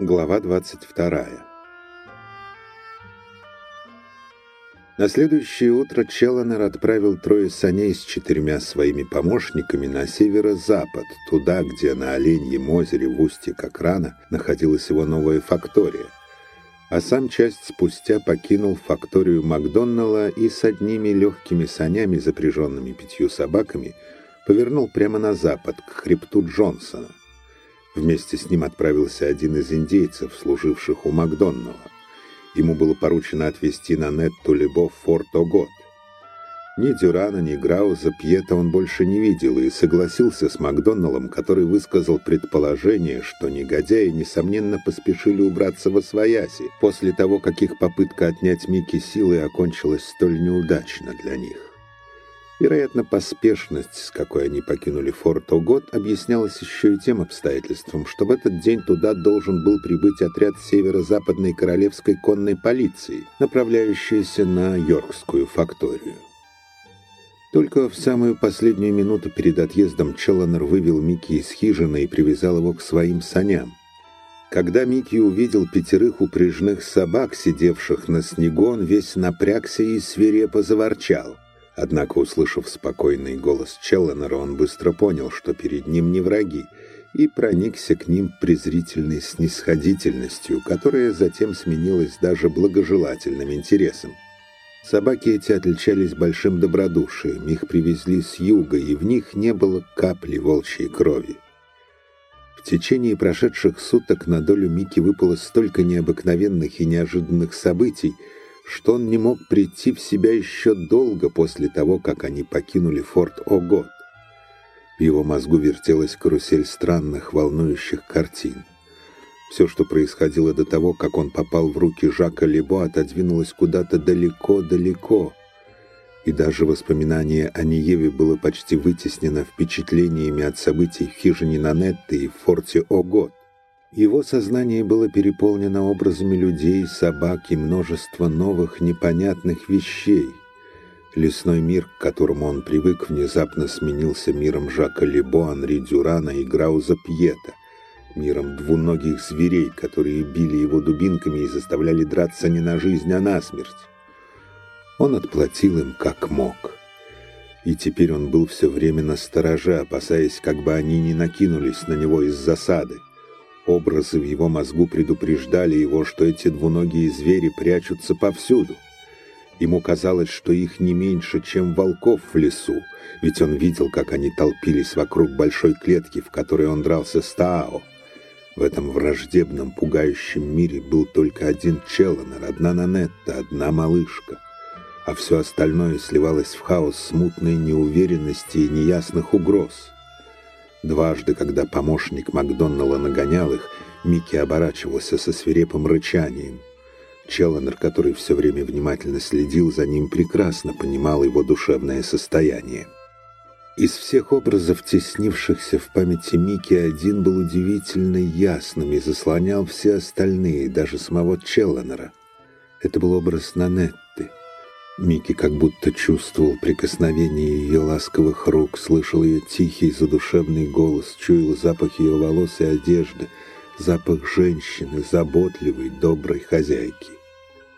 Глава 22 На следующее утро Челленер отправил трое саней с четырьмя своими помощниками на северо-запад, туда, где на Оленьем озере в устье Кокрана находилась его новая фактория. А сам часть спустя покинул факторию Макдоннелла и с одними легкими санями, запряженными пятью собаками, повернул прямо на запад, к хребту Джонсона. Вместе с ним отправился один из индейцев, служивших у Макдоннелла. Ему было поручено отвезти на Нетту Лебо в форт Огот. Ни Дюрана, ни Грауза Пьета он больше не видел и согласился с Макдоналлом, который высказал предположение, что негодяи, несомненно, поспешили убраться во свояси после того, как их попытка отнять Микки силой окончилась столь неудачно для них. Вероятно, поспешность, с какой они покинули форт Огот, объяснялась еще и тем обстоятельством, что в этот день туда должен был прибыть отряд северо-западной королевской конной полиции, направляющийся на Йоркскую факторию. Только в самую последнюю минуту перед отъездом Челленер вывел Микки из хижины и привязал его к своим саням. Когда Микки увидел пятерых упряжных собак, сидевших на снегу, он весь напрягся и свирепо заворчал. Однако, услышав спокойный голос Челленера, он быстро понял, что перед ним не враги, и проникся к ним презрительной снисходительностью, которая затем сменилась даже благожелательным интересом. Собаки эти отличались большим добродушием, их привезли с юга, и в них не было капли волчьей крови. В течение прошедших суток на долю Мики выпало столько необыкновенных и неожиданных событий, что он не мог прийти в себя еще долго после того, как они покинули форт Огот. В его мозгу вертелась карусель странных, волнующих картин. Все, что происходило до того, как он попал в руки Жака Лебо, отодвинулось куда-то далеко-далеко. И даже воспоминание о Ниеве было почти вытеснено впечатлениями от событий в хижине Нанетты и в форте Огот. Его сознание было переполнено образами людей, собак и множества новых непонятных вещей. Лесной мир, к которому он привык, внезапно сменился миром Жака Лебо, Анри Дюрана и Грауза Пьета, миром двуногих зверей, которые били его дубинками и заставляли драться не на жизнь, а на смерть. Он отплатил им как мог. И теперь он был все время на стороже, опасаясь, как бы они не накинулись на него из засады. Образы в его мозгу предупреждали его, что эти двуногие звери прячутся повсюду. Ему казалось, что их не меньше, чем волков в лесу, ведь он видел, как они толпились вокруг большой клетки, в которой он дрался с Таао. В этом враждебном, пугающем мире был только один Челленер, одна Нанетта, одна малышка. А все остальное сливалось в хаос смутной неуверенности и неясных угроз. Дважды, когда помощник Макдоннелла нагонял их, Микки оборачивался со свирепым рычанием. Челленер, который все время внимательно следил за ним, прекрасно понимал его душевное состояние. Из всех образов, теснившихся в памяти Микки, один был удивительно ясным и заслонял все остальные, даже самого Челленера. Это был образ Нанет, Микки как будто чувствовал прикосновение ее ласковых рук, слышал ее тихий задушевный голос, чуял запах ее волос и одежды, запах женщины, заботливой, доброй хозяйки.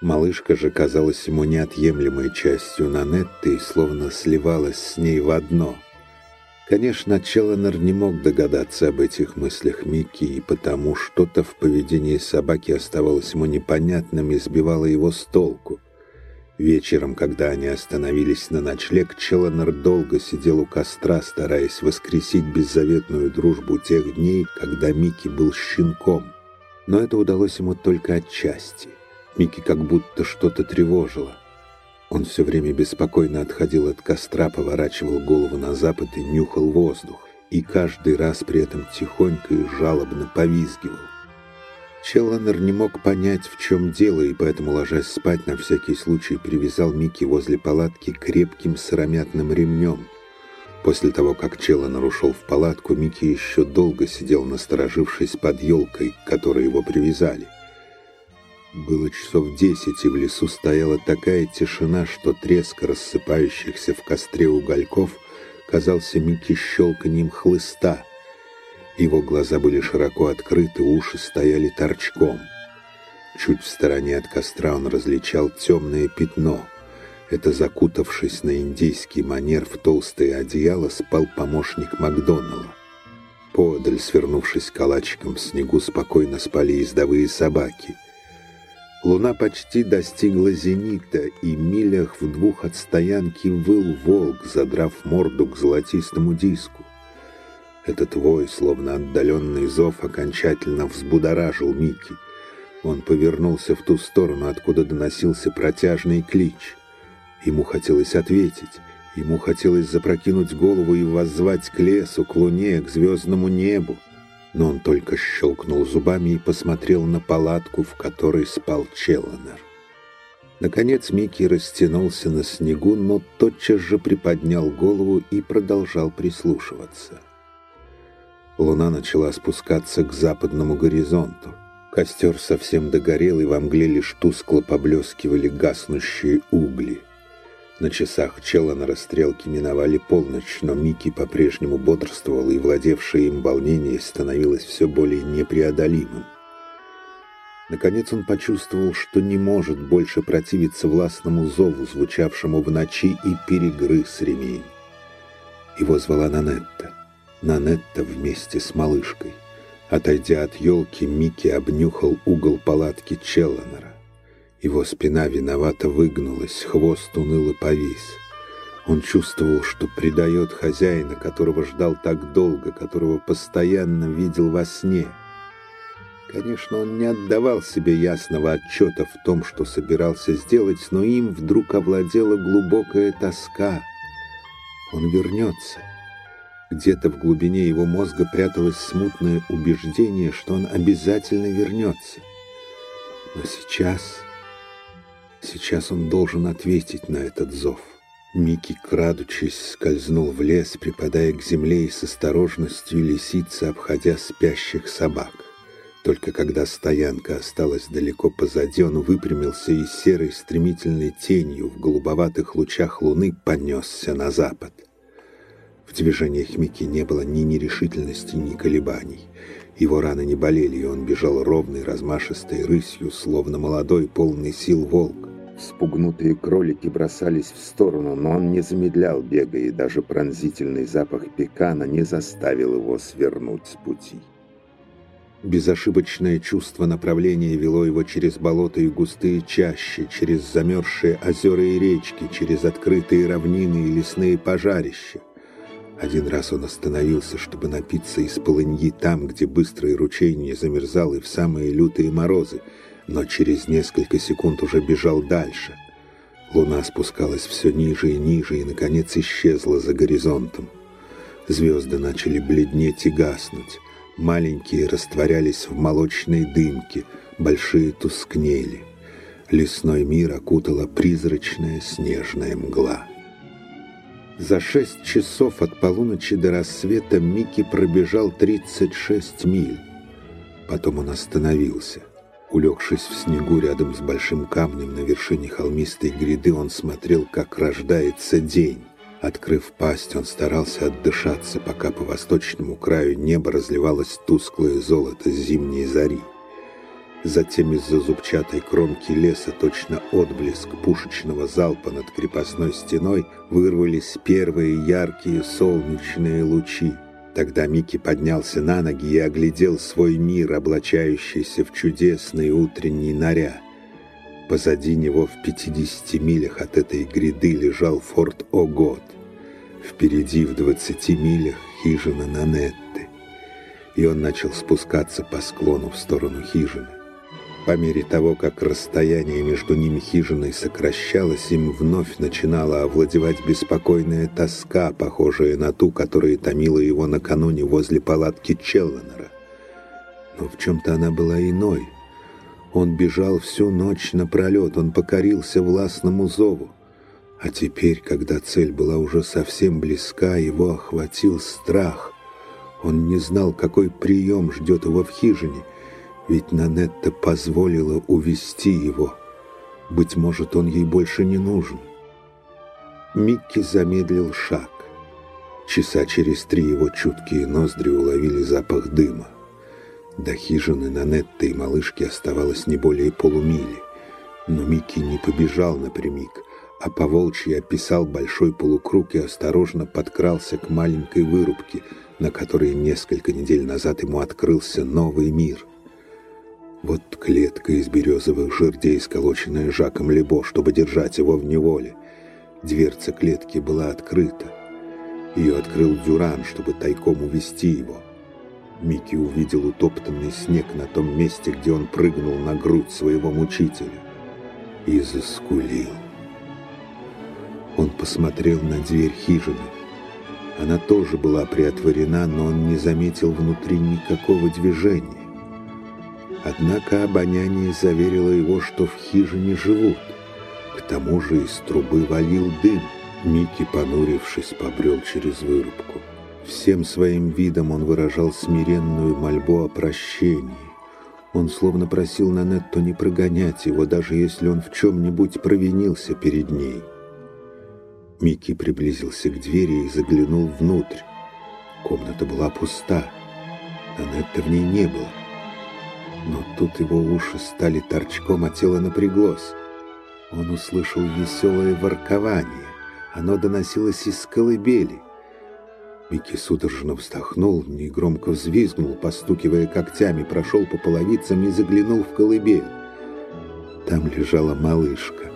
Малышка же казалась ему неотъемлемой частью Нанетты и словно сливалась с ней в одно. Конечно, Челленер не мог догадаться об этих мыслях Микки, и потому что-то в поведении собаки оставалось ему непонятным и сбивало его с толку. Вечером, когда они остановились на ночлег, Челленер долго сидел у костра, стараясь воскресить беззаветную дружбу тех дней, когда Микки был щенком. Но это удалось ему только отчасти. Микки как будто что-то тревожило. Он все время беспокойно отходил от костра, поворачивал голову на запад и нюхал воздух, и каждый раз при этом тихонько и жалобно повизгивал. Челленер не мог понять, в чем дело, и поэтому, ложась спать, на всякий случай привязал Микки возле палатки крепким сыромятным ремнем. После того, как Челленер ушел в палатку, Микки еще долго сидел, насторожившись под елкой, к которой его привязали. Было часов десять, и в лесу стояла такая тишина, что треск рассыпающихся в костре угольков казался Микки щелканьем хлыста — Его глаза были широко открыты, уши стояли торчком. Чуть в стороне от костра он различал темное пятно. Это закутавшись на индийский манер в толстое одеяло, спал помощник Макдоналла. Подаль, свернувшись калачиком в снегу, спокойно спали ездовые собаки. Луна почти достигла зенита, и милях в двух от стоянки выл волк, задрав морду к золотистому диску. Этот вой, словно отдаленный зов, окончательно взбудоражил Микки. Он повернулся в ту сторону, откуда доносился протяжный клич. Ему хотелось ответить. Ему хотелось запрокинуть голову и воззвать к лесу, к луне, к звездному небу. Но он только щелкнул зубами и посмотрел на палатку, в которой спал Челленер. Наконец Микки растянулся на снегу, но тотчас же приподнял голову и продолжал прислушиваться. Луна начала спускаться к западному горизонту. Костер совсем догорел, и во мгле лишь тускло поблескивали гаснущие угли. На часах чела на расстрелке миновали полночь, но Микки по-прежнему бодрствовал, и владевшее им волнение становилось все более непреодолимым. Наконец он почувствовал, что не может больше противиться властному зову, звучавшему в ночи, и перегрыз ремень. Его звала Нанетта. Нанетта вместе с малышкой. Отойдя от елки, Микки обнюхал угол палатки Челленера. Его спина виновато выгнулась, хвост уныло повис. Он чувствовал, что предает хозяина, которого ждал так долго, которого постоянно видел во сне. Конечно, он не отдавал себе ясного отчета в том, что собирался сделать, но им вдруг овладела глубокая тоска. Он вернется. Где-то в глубине его мозга пряталось смутное убеждение, что он обязательно вернется. Но сейчас... Сейчас он должен ответить на этот зов. Микки, крадучись, скользнул в лес, припадая к земле и с осторожностью лисицы, обходя спящих собак. Только когда стоянка осталась далеко позади, он выпрямился и серой стремительной тенью в голубоватых лучах луны понесся на запад. В движениях Микки не было ни нерешительности, ни колебаний. Его раны не болели, и он бежал ровной, размашистой рысью, словно молодой, полный сил волк. Спугнутые кролики бросались в сторону, но он не замедлял бега, и даже пронзительный запах пекана не заставил его свернуть с пути. Безошибочное чувство направления вело его через болота и густые чащи, через замерзшие озера и речки, через открытые равнины и лесные пожарища. Один раз он остановился, чтобы напиться из полыньи там, где быстрый ручей не замерзал и в самые лютые морозы, но через несколько секунд уже бежал дальше. Луна спускалась все ниже и ниже и, наконец, исчезла за горизонтом. Звезды начали бледнеть и гаснуть. Маленькие растворялись в молочной дымке, большие тускнели. Лесной мир окутала призрачная снежная мгла. За шесть часов от полуночи до рассвета Микки пробежал 36 миль. Потом он остановился. Улегшись в снегу рядом с большим камнем на вершине холмистой гряды, он смотрел, как рождается день. Открыв пасть, он старался отдышаться, пока по восточному краю неба разливалось тусклое золото зимней зари. Затем из-за зубчатой кромки леса точно отблеск пушечного залпа над крепостной стеной вырвались первые яркие солнечные лучи. Тогда Микки поднялся на ноги и оглядел свой мир, облачающийся в чудесный утренний наряд. Позади него в 50 милях от этой гряды лежал форт Огот. Впереди в 20 милях хижина Нанетты. И он начал спускаться по склону в сторону хижины. По мере того, как расстояние между ними хижиной сокращалось, им вновь начинала овладевать беспокойная тоска, похожая на ту, которая томила его накануне возле палатки Челленера. Но в чем-то она была иной. Он бежал всю ночь напролет, он покорился властному зову. А теперь, когда цель была уже совсем близка, его охватил страх. Он не знал, какой прием ждет его в хижине — ведь Нанетта позволила увести его. Быть может, он ей больше не нужен. Микки замедлил шаг. Часа через три его чуткие ноздри уловили запах дыма. До хижины Нанетты и малышки оставалось не более полумили. Но Микки не побежал напрямик, а по волчьи описал большой полукруг и осторожно подкрался к маленькой вырубке, на которой несколько недель назад ему открылся новый мир. Вот клетка из березовых жердей, сколоченная Жаком Лебо, чтобы держать его в неволе. Дверца клетки была открыта. Ее открыл Дюран, чтобы тайком увести его. Микки увидел утоптанный снег на том месте, где он прыгнул на грудь своего мучителя. И заскулил. Он посмотрел на дверь хижины. Она тоже была приотворена, но он не заметил внутри никакого движения. Однако обоняние заверило его, что в хижине живут. К тому же из трубы валил дым. Микки, понурившись, побрел через вырубку. Всем своим видом он выражал смиренную мольбу о прощении. Он словно просил Нанетту не прогонять его, даже если он в чем-нибудь провинился перед ней. Микки приблизился к двери и заглянул внутрь. Комната была пуста. Нанетта в ней не было. Но тут его уши стали торчком, а тело напряглось. Он услышал веселое воркование. Оно доносилось из колыбели. Микки судорожно вздохнул, негромко взвизгнул, постукивая когтями, прошел по половицам и заглянул в колыбель. Там лежала малышка.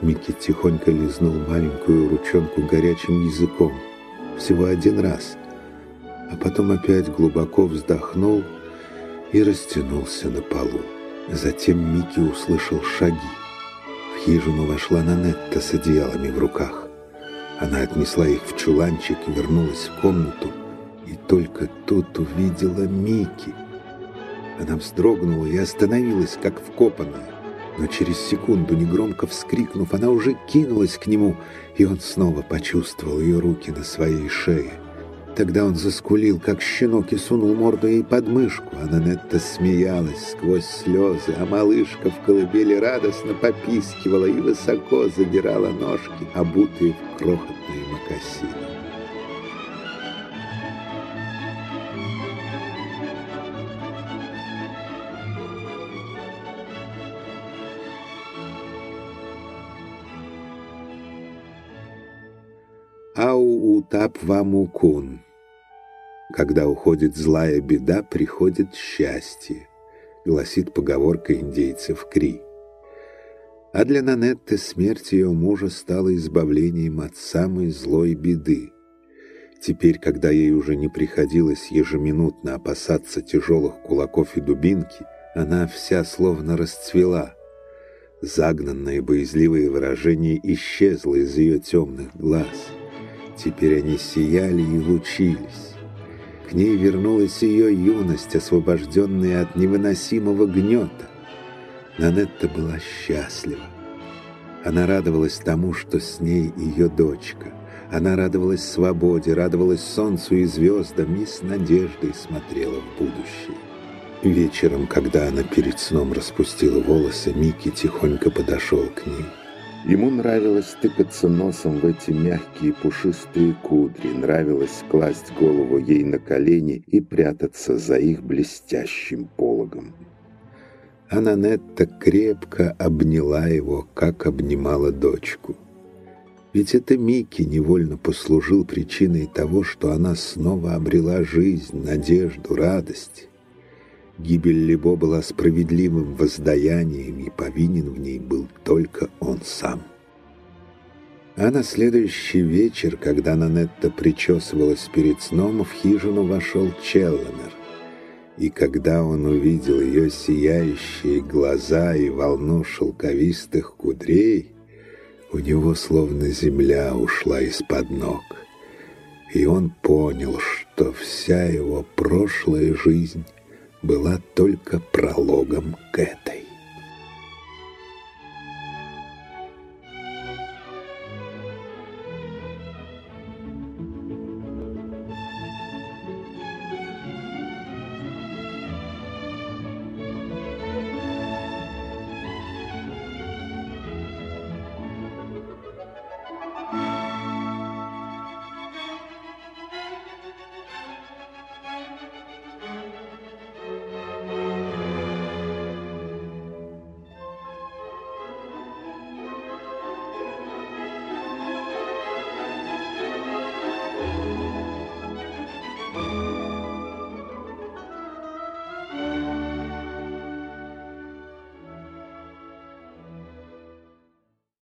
Микки тихонько лизнул маленькую ручонку горячим языком. Всего один раз. А потом опять глубоко вздохнул и растянулся на полу. Затем Микки услышал шаги. В хижину вошла Нанетта с одеялами в руках. Она отнесла их в чуланчик и вернулась в комнату, и только тут увидела Микки. Она вздрогнула и остановилась, как вкопанная. Но через секунду, негромко вскрикнув, она уже кинулась к нему, и он снова почувствовал ее руки на своей шее. Тогда он заскулил, как щенок, и сунул морду ей под мышку. А Нанетта смеялась сквозь слезы, а малышка в колыбели радостно попискивала и высоко задирала ножки, обутые в крохотные мокасины. Ау утап вамукун когда уходит злая беда, приходит счастье, гласит поговорка индейцев Кри. А для Нанетты смерть ее мужа стала избавлением от самой злой беды. Теперь, когда ей уже не приходилось ежеминутно опасаться тяжелых кулаков и дубинки, она вся словно расцвела. Загнанное боязливое выражение исчезло из ее темных глаз. Теперь они сияли и лучились. К ней вернулась ее юность, освобожденная от невыносимого гнета. Нанетта была счастлива. Она радовалась тому, что с ней ее дочка. Она радовалась свободе, радовалась солнцу и звездам и с надеждой смотрела в будущее. Вечером, когда она перед сном распустила волосы, Микки тихонько подошел к ней. Ему нравилось тыкаться носом в эти мягкие пушистые кудри, нравилось класть голову ей на колени и прятаться за их блестящим пологом. А Нанетта крепко обняла его, как обнимала дочку. Ведь это Микки невольно послужил причиной того, что она снова обрела жизнь, надежду, радость. Гибель Лебо была справедливым воздаянием, и повинен в ней был только он сам. А на следующий вечер, когда Нанетта причесывалась перед сном, в хижину вошел Челленер. И когда он увидел ее сияющие глаза и волну шелковистых кудрей, у него словно земля ушла из-под ног. И он понял, что вся его прошлая жизнь была только прологом к этой.